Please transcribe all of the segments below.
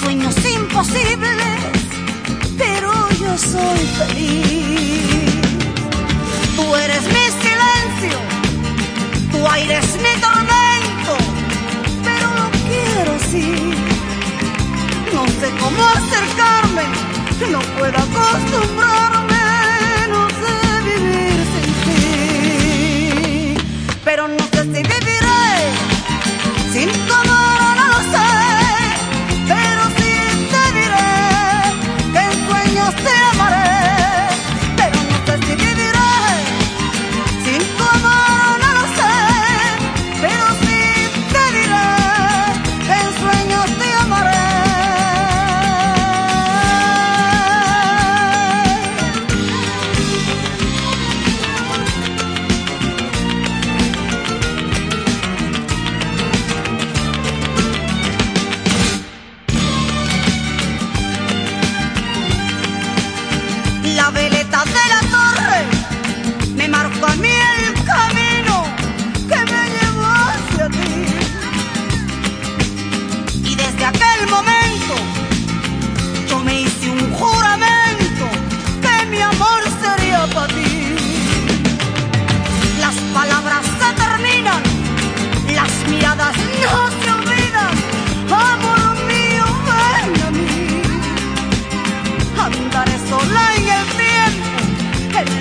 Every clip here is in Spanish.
sueños imposibles, pero yo soy feliz. Tú eres mi silencio, tu aire es mi tormento, pero lo quiero así. No sé cómo acercarme, no puedo acostumbrarme.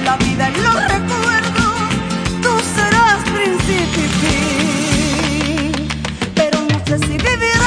la vida y los recuerdos, tú serás principio y fin. Pero no sé si vivir